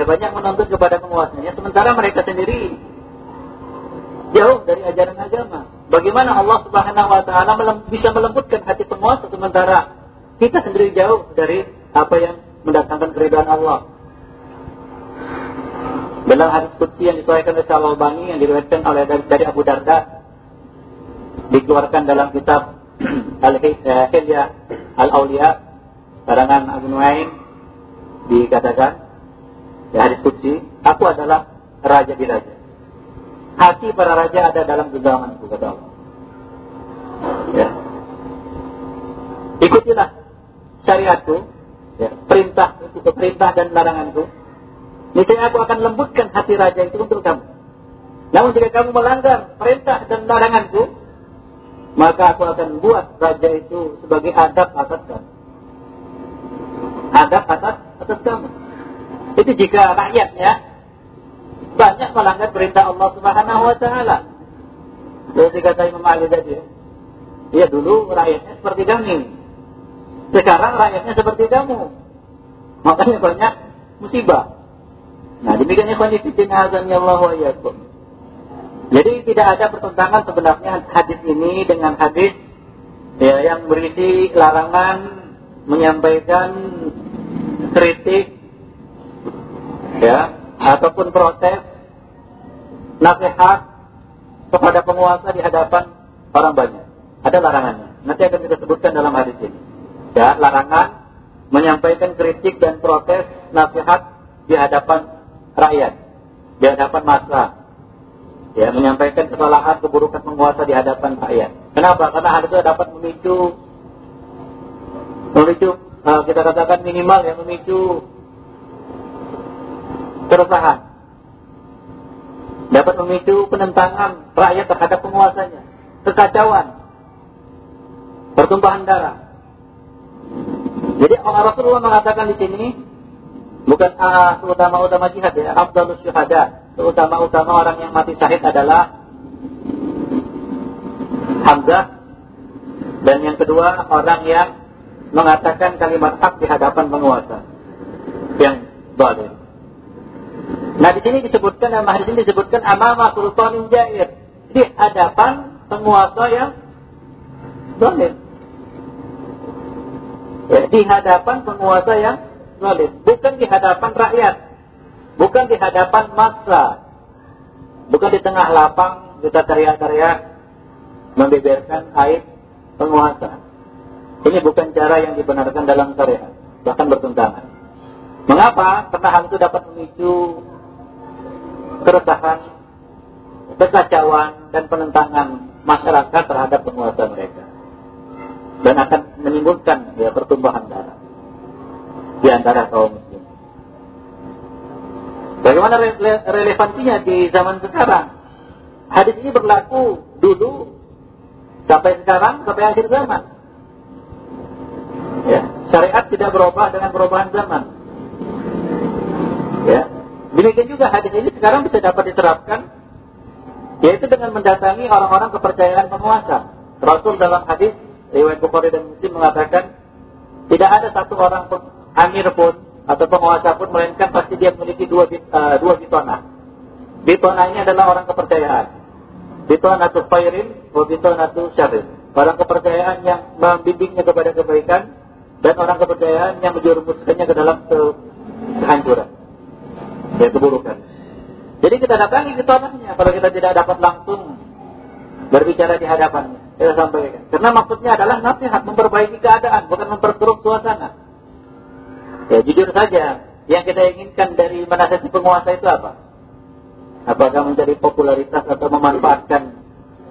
Dia banyak menuntut kepada penguasanya, sementara mereka sendiri jauh dari ajaran agama. Bagaimana Allah Subhanahu wa taala bisa melembutkan hati penguasa sementara kita sendiri jauh dari apa yang mendatangkan keridhaan Allah. Dalam hadis qudsi yang disuaikan oleh Al-Albani yang diriwayatkan oleh dari Abu Darda dikeluarkan dalam kitab Al-Hilya Al-Auliya karangan Abu Nuaim dikatakan ya hadis aku adalah raja di raja hati para raja ada dalam genggamanku kata Allah. Ya. Ikutilah syariatku ya, perintah itu perintah dan laranganku. Niscaya aku akan lembutkan hati raja itu untuk kamu. Namun jika kamu melanggar perintah dan laranganku maka aku akan buat raja itu sebagai adab atas kamu. Adab atas atas kamu itu jika rakyatnya banyak melanggar perintah Allah Subhanahu wa taala. Seperti kata Imam Ali tadi ya. Ya dulu rakyatnya seperti kami. Sekarang rakyatnya seperti kamu. Makanya banyak musibah. Nah, demikian ikhwan fillah azan Allah wa. Jadi tidak ada pertentangan sebenarnya hadis ini dengan hadis ya yang berisi larangan menyampaikan kritik ya ataupun protes nasihat kepada penguasa di hadapan orang banyak. Ada larangannya. Nanti akan kita sebutkan dalam hadis ini. Ya, larangan menyampaikan kritik dan protes nasihat di hadapan rakyat, di hadapan massa. Ya, menyampaikan kesalahan keburukan penguasa di hadapan rakyat. Kenapa? Karena hal itu dapat memicu memicu uh, kita katakan minimal yang memicu keresahan. Dapat memicu penentangan rakyat terhadap penguasanya. Kekacauan. Pertumpahan darah. Jadi Allah Rasulullah mengatakan di sini bukan uh, utama-utama jihad ya, Abdul syuhada. Utama-utama orang yang mati syahid adalah Hamzah dan yang kedua orang yang mengatakan kalimat hak di hadapan penguasa yang zalim. Nah di sini disebutkan dalam hadis ini disebutkan amama sultanin jair di hadapan penguasa yang zalim. Ya, di hadapan penguasa yang zalim, bukan di hadapan rakyat, bukan di hadapan massa, bukan di tengah lapang kita teriak-teriak membeberkan aib penguasa. Ini bukan cara yang dibenarkan dalam syariat, bahkan bertentangan. Mengapa? Karena hal itu dapat memicu keresahan, kekacauan, dan penentangan masyarakat terhadap penguasa mereka. Dan akan menimbulkan ya, pertumbuhan darah di antara kaum muslim. Bagaimana rele relevansinya di zaman sekarang? Hadis ini berlaku dulu sampai sekarang sampai akhir zaman. Ya, syariat tidak berubah dengan perubahan zaman. Ya, Demikian juga hadis ini sekarang bisa dapat diterapkan yaitu dengan mendatangi orang-orang kepercayaan penguasa. Rasul dalam hadis riwayat Bukhari dan Muslim mengatakan tidak ada satu orang pun, amir pun atau penguasa pun melainkan pasti dia memiliki dua uh, dua bitona. Bitona ini adalah orang kepercayaan. Bitona itu khairin, wa bitona itu syarrin. Orang kepercayaan yang membimbingnya kepada kebaikan dan orang kepercayaan yang menjerumuskannya ke dalam kehancuran ya keburukan. Jadi kita datangi ke tanahnya kalau kita tidak dapat langsung berbicara di hadapannya. Kita sampaikan. Karena maksudnya adalah nasihat memperbaiki keadaan, bukan memperkeruh suasana. Ya jujur saja, yang kita inginkan dari menasihati penguasa itu apa? Apakah mencari popularitas atau memanfaatkan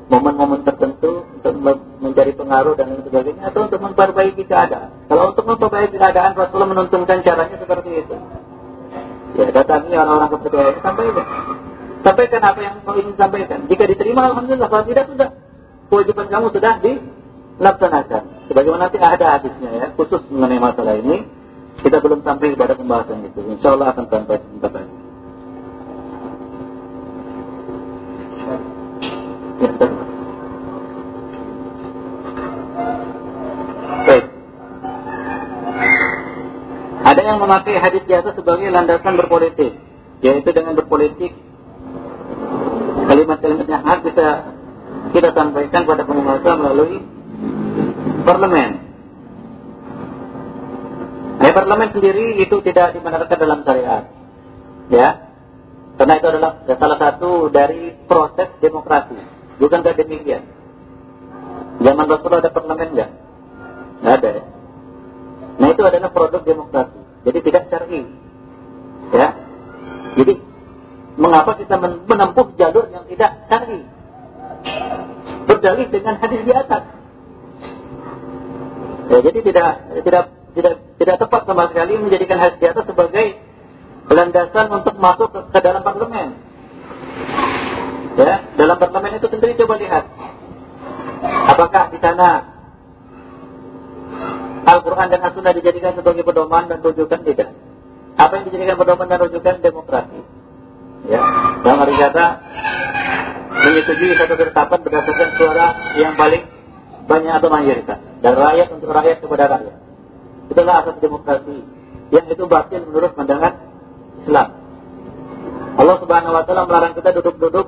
momen-momen tertentu untuk mencari pengaruh dan lain sebagainya atau untuk memperbaiki keadaan. Kalau untuk memperbaiki keadaan Rasulullah menuntunkan caranya seperti itu. Ya, datangi orang-orang kepercayaan, sampaikan. Sampaikan apa yang kau ingin sampaikan. Jika diterima, Alhamdulillah. Kalau tidak, sudah. Kewajiban kamu sudah dilaksanakan. Sebagaimana nanti ada hadisnya ya, khusus mengenai masalah ini. Kita belum sampai pada pembahasan itu. Insya Allah akan sampai sebentar lagi. Ya, Ada yang memakai hadis di sebagai landasan berpolitik, yaitu dengan berpolitik kalimat-kalimat yang hak bisa kita sampaikan pada penguasa melalui parlemen. Nah, parlemen sendiri itu tidak dibenarkan dalam syariat. Ya. Karena itu adalah salah satu dari proses demokrasi. Bukankah demikian? Zaman Rasul ada parlemen enggak? Enggak ada ya. Nah itu adalah produk demokrasi. Jadi tidak syar'i. Ya. Jadi mengapa kita menempuh jalur yang tidak syar'i? Berdalih dengan hadis di atas. Ya, jadi tidak tidak tidak tidak tepat sama sekali menjadikan hadis di atas sebagai landasan untuk masuk ke, ke dalam parlemen. Ya, dalam parlemen itu sendiri coba lihat. Apakah di sana Al-Quran dan As-Sunnah dijadikan sebagai pedoman dan rujukan tidak? Apa yang dijadikan pedoman dan rujukan demokrasi? Ya, dalam arti kata menyetujui satu ketetapan berdasarkan suara yang paling banyak atau mayoritas dari rakyat untuk rakyat kepada rakyat. Itulah asas demokrasi yang itu batin menurut pandangan Islam. Allah Subhanahu wa taala melarang kita duduk-duduk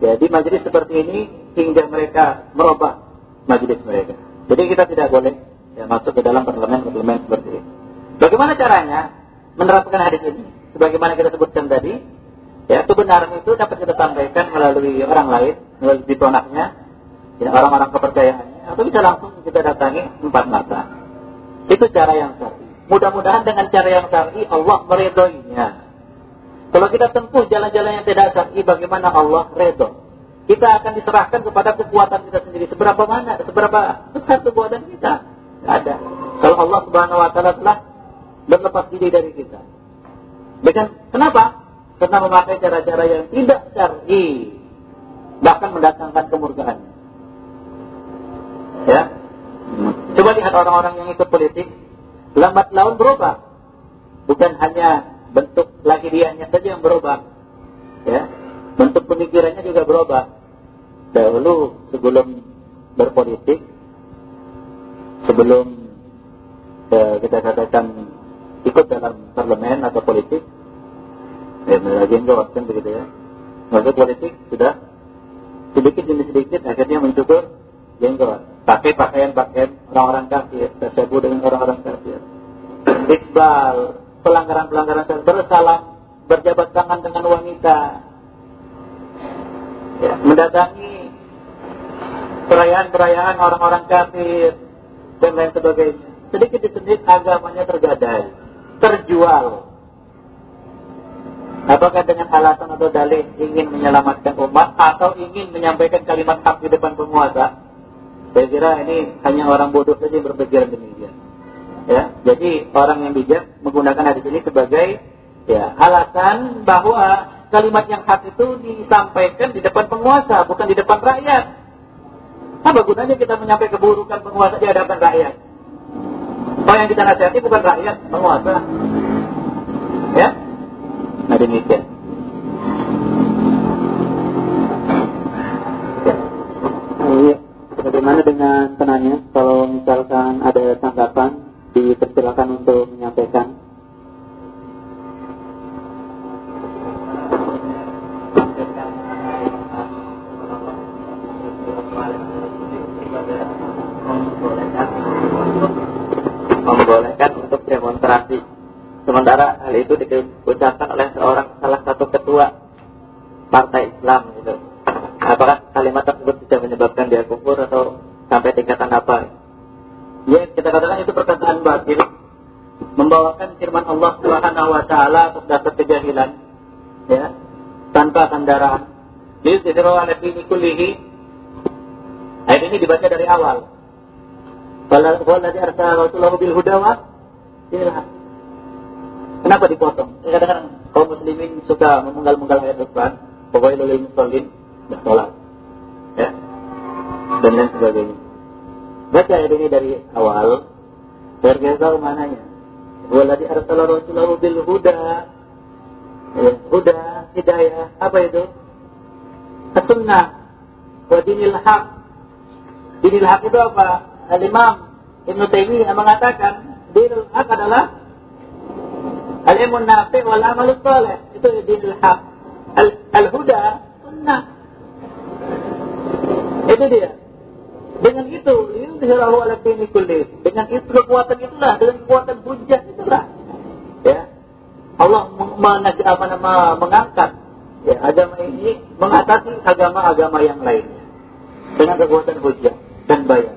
ya di majelis seperti ini hingga mereka merubah majelis mereka. Jadi kita tidak boleh ya, masuk ke dalam parlemen-parlemen seperti ini. Bagaimana caranya menerapkan hadis ini? Sebagaimana kita sebutkan tadi, ya kebenaran itu dapat kita sampaikan melalui orang lain, melalui ditonaknya, ya, orang-orang kepercayaannya, atau bisa langsung kita datangi empat mata. Itu cara yang syar'i. Mudah-mudahan dengan cara yang syar'i Allah meridhoinya. Kalau kita tempuh jalan-jalan yang tidak syar'i, bagaimana Allah redho? Kita akan diserahkan kepada kekuatan kita sendiri. Seberapa mana, seberapa besar kekuatan kita? Ada. Kalau Allah Subhanahu Wa Taala telah berlepas diri dari kita. Dengan kenapa? Karena memakai cara-cara yang tidak syar'i, bahkan mendatangkan kemurkaan. Ya. Coba lihat orang-orang yang ikut politik, lambat laun berubah. Bukan hanya bentuk lahiriahnya saja yang berubah. Ya. Bentuk pemikirannya juga berubah. Dahulu sebelum berpolitik, sebelum ya, kita katakan ikut dalam parlemen atau politik, ya lagi enggak begitu ya. Masuk politik sudah sedikit demi sedikit akhirnya mencukur jenggot pakai pakaian-pakaian orang-orang kafir, tersebut dengan orang-orang kafir. Iqbal, pelanggaran-pelanggaran bersalam, berjabat tangan dengan wanita, ya, mendatangi perayaan-perayaan orang-orang kafir dan lain sebagainya. Sedikit sedikit agamanya tergadai, terjual. Apakah dengan alasan atau dalih ingin menyelamatkan umat atau ingin menyampaikan kalimat hak di depan penguasa? Saya kira ini hanya orang bodoh saja yang berpikiran demikian. Ya, jadi orang yang bijak menggunakan hadis ini sebagai ya alasan bahwa kalimat yang hak itu disampaikan di depan penguasa, bukan di depan rakyat. Apa gunanya kita menyampaikan keburukan penguasa di hadapan rakyat? Oh yang kita nasihati bukan rakyat, penguasa. Ya, nah demikian. Bagaimana dengan penanya? Apakah kalimat tersebut bisa menyebabkan dia kufur atau sampai tingkatan apa? Ya, kita katakan itu perkataan batil membawakan firman Allah Subhanahu wa taala atas dasar kejahilan ya tanpa sandaran dini kullihi ayat ini dibaca dari awal Walladhi arsala rasulahu bil huda wa Kenapa dipotong? Kadang-kadang kaum muslimin suka memenggal-menggal ayat Al-Quran. Pokoknya lulil musallin sholat. Ya. Dan lain sebagainya. Baca ayat ini dari awal. Biar kita tahu mananya. Waladi arsala rasulahu bil huda. Ya, huda, hidayah. Apa itu? As-sunnah. Wa dinil haq. Dinil haq itu apa? Al-imam Ibn Taimiyah mengatakan dinil haq adalah Al-ilmu nafi wal amal saleh. Itu dinul haq. Al-huda sunnah. Itu dia. Dengan itu, yudhirahu ala dini kulli. Dengan itu kekuatan itulah, dengan kekuatan hujah itulah. Ya. Allah apa nama, mengangkat ya, agama ini mengatasi agama-agama yang lainnya dengan kekuatan hujah dan bayar.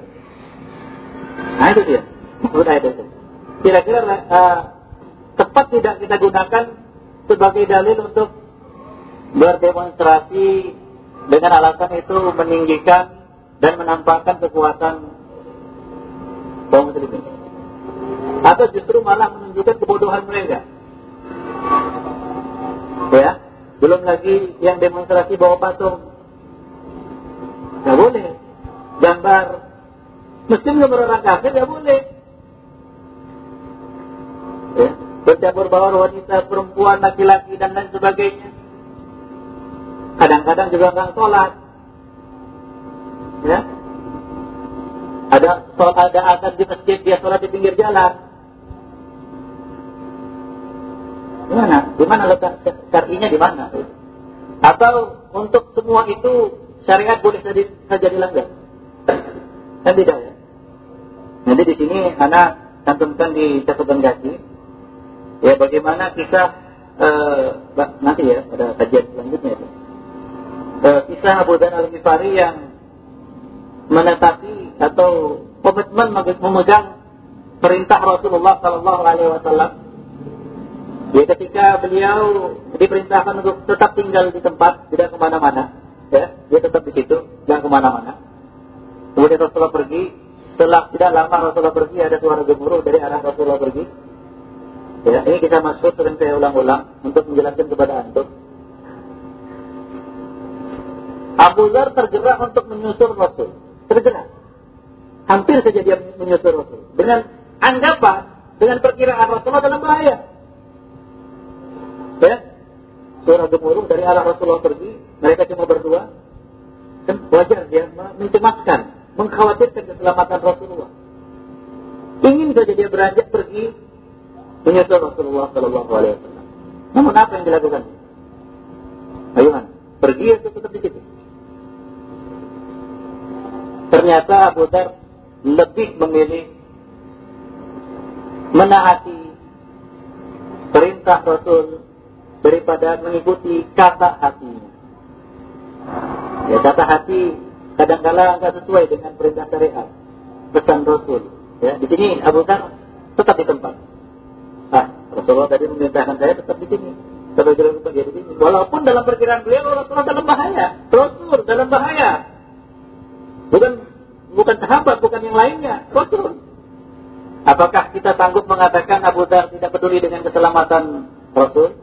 Nah itu dia. Ayat itu. Kira-kira uh, tepat tidak kita gunakan sebagai dalil untuk berdemonstrasi dengan alasan itu meninggikan dan menampakkan kekuatan kaum muslimin. Atau justru malah menunjukkan kebodohan mereka. Ya, belum lagi yang demonstrasi bawa patung. Tidak boleh. Gambar Muslim gambar orang kafir tidak boleh. Ya, bercampur baur wanita, perempuan, laki-laki dan lain sebagainya. Kadang-kadang juga nggak sholat. Ya. Ada sholat, ada azan di masjid, dia sholat di pinggir jalan. Gimana? Di mana letak syar'inya di mana? Atau untuk semua itu syariat boleh saja dilanggar? Kan tidak ya? Nanti di sini anak cantumkan di catatan kaki ya bagaimana kisah eh, nanti ya pada kajian selanjutnya itu. Eh, kisah Abu Dhan al-Ghifari yang menetapi atau komitmen memegang perintah Rasulullah Sallallahu Alaihi Wasallam. Ya, ketika beliau diperintahkan untuk tetap tinggal di tempat, tidak ke mana-mana, ya, dia tetap di situ, jangan ke mana-mana. Kemudian Rasulullah pergi, setelah tidak lama Rasulullah pergi, ada suara gemuruh dari arah Rasulullah pergi. Ya, ini kita masuk sering saya ulang-ulang untuk menjelaskan kepada antum. Abu Dhar tergerak untuk menyusul Rasul tergerak. Hampir saja dia menyusul Rasul. Dengan anggapan, dengan perkiraan Rasulullah dalam bahaya. Ya, suara gemuruh dari arah Rasulullah pergi, mereka cuma berdua. Dan wajar dia mencemaskan, mengkhawatirkan keselamatan Rasulullah. Ingin saja dia beranjak pergi menyusul Rasulullah Shallallahu Alaihi Wasallam. Namun apa yang dilakukan? Ayo, pergi atau tetap di situ? Ternyata Abu Dhar lebih memilih menaati perintah Rasul daripada mengikuti kata hatinya. Ya, kata hati kadang-kala nggak sesuai dengan perintah syariat, pesan Rasul. Ya, di sini Abu Dhar tetap di tempat. Ah, Rasulullah tadi memerintahkan saya tetap di sini. Kalau jalan di sini. Walaupun dalam perkiraan beliau Rasulullah dalam bahaya. Rasul dalam bahaya. Bukan bukan sahabat, bukan yang lainnya, Rasul. Apakah kita sanggup mengatakan Abu Dhar tidak peduli dengan keselamatan Rasul?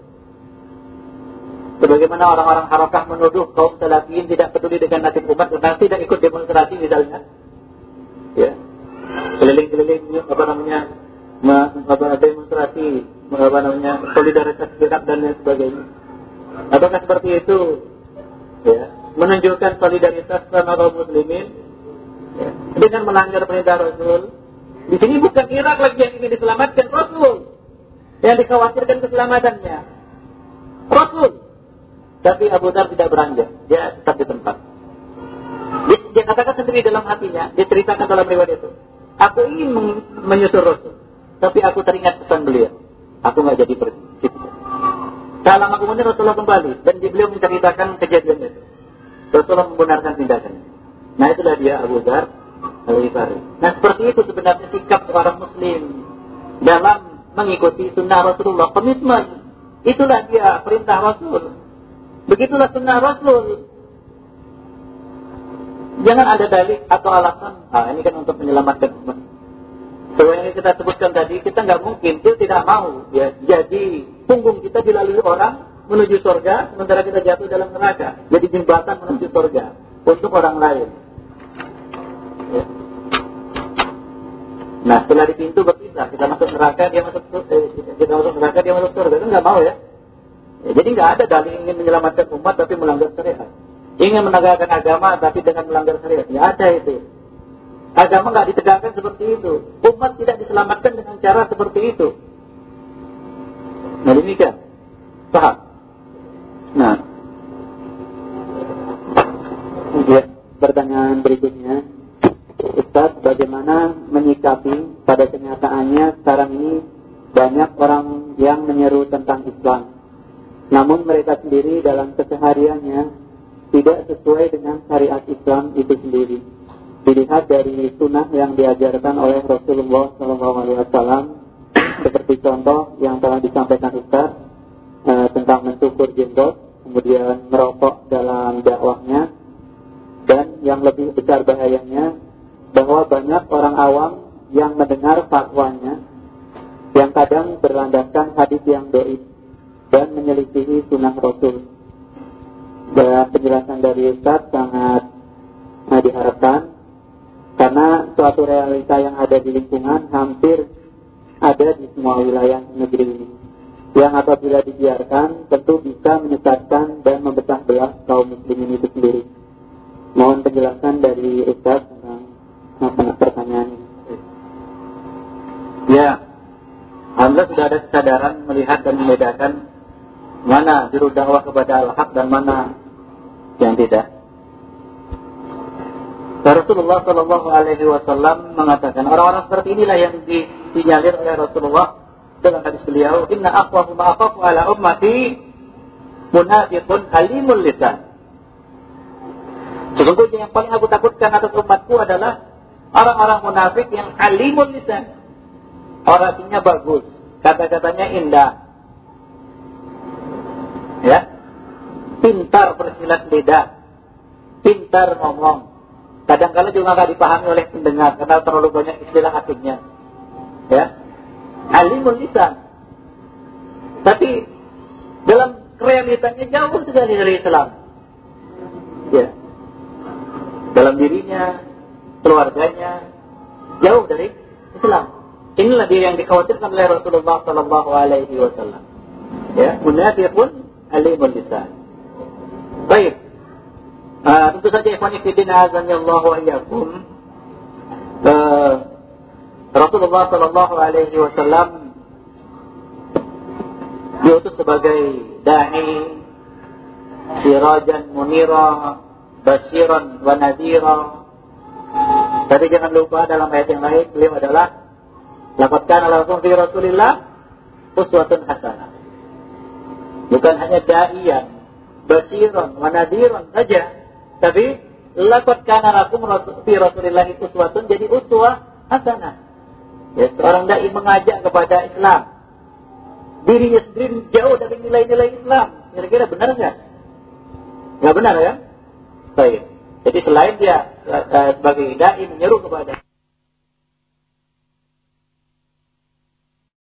Sebagaimana orang-orang harakah menuduh kaum salafiyin tidak peduli dengan nasib umat karena tidak ikut demonstrasi misalnya. Ya. Keliling-keliling apa namanya apa demonstrasi apa namanya solidaritas gerak dan lain sebagainya. Apakah seperti itu? Ya, menunjukkan solidaritas sama kaum muslimin ya, dengan melanggar perintah Rasul. Di sini bukan Irak lagi yang ingin diselamatkan Rasul. Yang dikhawatirkan keselamatannya. Rasul. Tapi Abu Dhar tidak beranjak. Dia tetap di tempat. Dia, dia katakan sendiri dalam hatinya. Dia ceritakan dalam riwayat itu. Aku ingin menyusul Rasul. Tapi aku teringat pesan beliau. Aku nggak jadi pergi. Tak lama kemudian Rasulullah kembali. Dan beliau menceritakan kejadian itu. Rasulullah membenarkan tindakannya. Nah itulah dia Abu Dhar al-Ghifari. Nah seperti itu sebenarnya sikap seorang muslim dalam mengikuti sunnah Rasulullah. Komitmen. Itulah dia perintah Rasul. Begitulah sunnah Rasul. Jangan ada dalih atau alasan. Ah, ini kan untuk menyelamatkan umat. Sesuai yang kita sebutkan tadi, kita nggak mungkin, dia tidak mau. Ya, jadi punggung kita dilalui orang menuju surga, sementara kita jatuh dalam neraka. Jadi jembatan menuju surga untuk orang lain. Nah, setelah di pintu berpisah, kita masuk neraka, dia masuk eh, kita masuk neraka, dia masuk surga. Itu nggak mau ya. ya jadi nggak ada dalil ingin menyelamatkan umat tapi melanggar syariat. Ingin menegakkan agama tapi dengan melanggar syariat. Ya ada itu. Agama nggak ditegakkan seperti itu. Umat tidak diselamatkan dengan cara seperti itu. Nah demikian. Paham? Nah. Ya, pertanyaan berikutnya. Ustaz, bagaimana menyikapi pada kenyataannya sekarang ini banyak orang yang menyeru tentang Islam. Namun mereka sendiri dalam kesehariannya tidak sesuai dengan syariat Islam itu sendiri. Dilihat dari sunnah yang diajarkan oleh Rasulullah SAW, seperti contoh yang telah disampaikan Ustaz e, tentang mencukur jenggot, kemudian merokok dalam dakwahnya, dan yang lebih besar bahayanya bahwa banyak orang awam yang mendengar fatwanya yang kadang berlandaskan hadis yang doib dan menyelisihi sunnah Rasul. Dan penjelasan dari Ustaz sangat nah, diharapkan karena suatu realita yang ada di lingkungan hampir ada di semua wilayah negeri ini. Yang apabila dibiarkan tentu bisa menyesatkan dan memecah belah kaum muslimin itu sendiri. Mohon penjelasan dari Ustaz tentang pertanyaan ini. Ya, Alhamdulillah sudah ada kesadaran melihat dan membedakan mana juru dakwah kepada al-haq dan mana yang tidak. Rasulullah Shallallahu Alaihi Wasallam mengatakan orang-orang seperti inilah yang disinyalir oleh Rasulullah dengan hadis beliau, Inna aqwafu ma'aqafu ala ummati munafiqun alimul lisan. Sesungguhnya yang paling aku takutkan atas umatku adalah orang-orang munafik yang alimul lisan orasinya bagus, kata-katanya indah. Ya. Pintar bersilat lidah. Pintar ngomong. Kadang-kadang juga nggak dipahami oleh pendengar karena terlalu banyak istilah asingnya. Ya. Alimul lisan. Tapi dalam realitanya jauh sekali dari Islam. Ya. Dalam dirinya, keluarganya, jauh dari Islam. Inilah dia yang dikhawatirkan oleh Rasulullah Sallallahu Alaihi Wasallam. Ya, munafiqun alimul lisan. Baik. Uh, tentu saja ikhwan fillah azan Allah wa iyyakum. Uh, Rasulullah Sallallahu Alaihi Wasallam diutus sebagai dai sirajan munira basiran wa nadira. Tadi jangan lupa dalam ayat yang lain beliau adalah Laqad kana lakum Rasulillah uswatun hasanah. Bukan hanya da'iyan, basiran, wa nadiran saja, tapi laqad kana lakum fi Rasulillah uswatun jadi uswah hasanah. Ya, seorang dai mengajak kepada Islam. Dirinya sendiri jauh dari nilai-nilai Islam. Kira-kira benar enggak? Enggak benar ya? Baik. Jadi selain dia eh, sebagai dai menyeru kepada